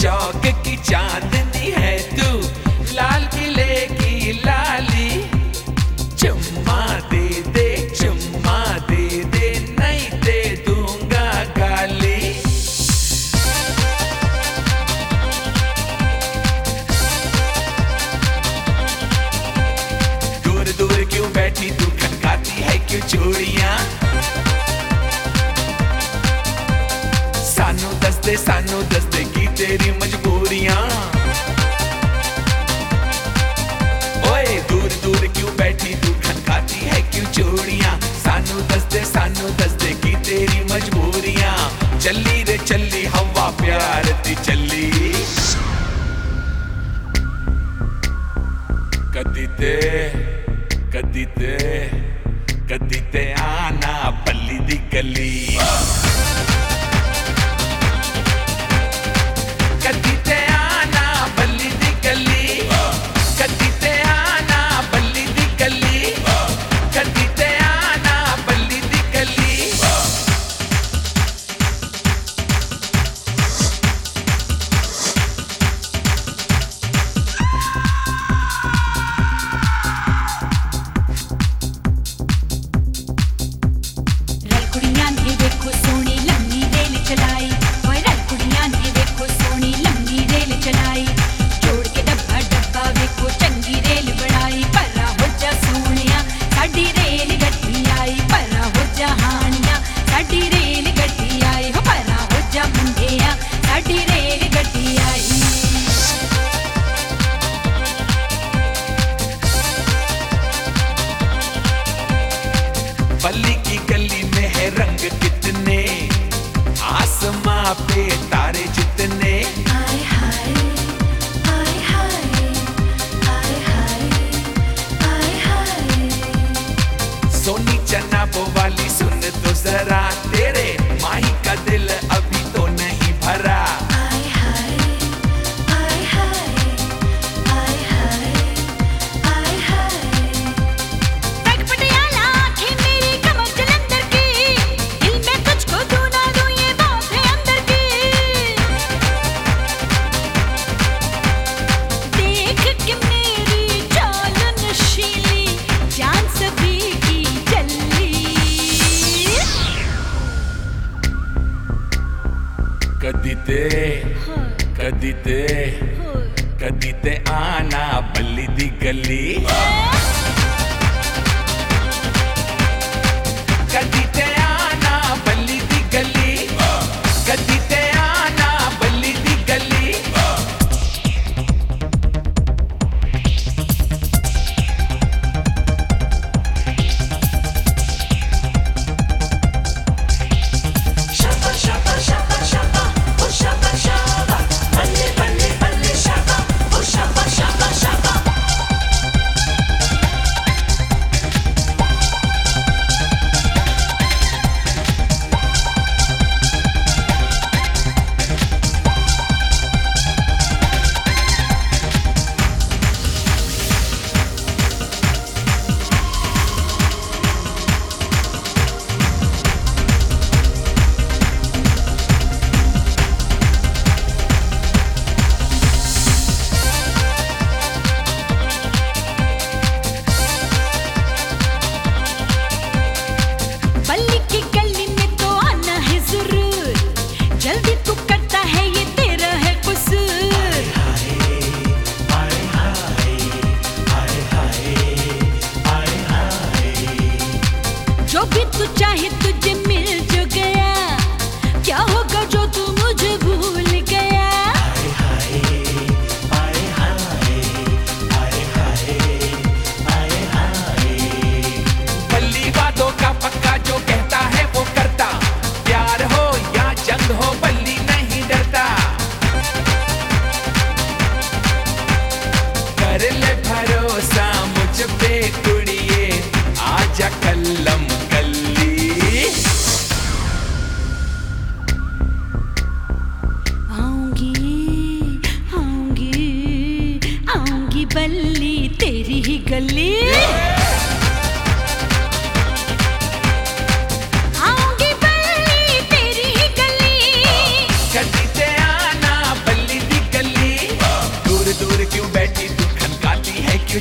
चौक की चांदनी है तू। लाल किले की लाली। चुम्मा दे दे, चुम्मा दे दे, नहीं दे दूँगा गाली। दूर दूर क्यों बैठी तू? खनकाती है क्यों चूड़िया? सानू दसते सानू तेरी मजबूरिया। ओए, दूर दूर क्यों बैठी तू? खनकाती है क्यों चूड़ियाँ? सानू दस दे, सानू दस दे की तेरी मजबूरिया। चली रे, चली, हवा प्यार दी चली। कदी ते कदी ते कदी ते आना बल्ली दी गली। पे तारे जितने कधी ते कदीते ते आना बल्ली दी गली।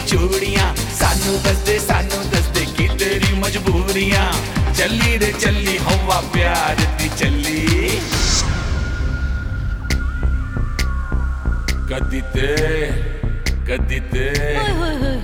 चूड़िया। सानू दसते सानू दसते कि तेरी मजबूरिया। चली रे, चली, हवा प्यार दी चली। कदी ते कदी ते।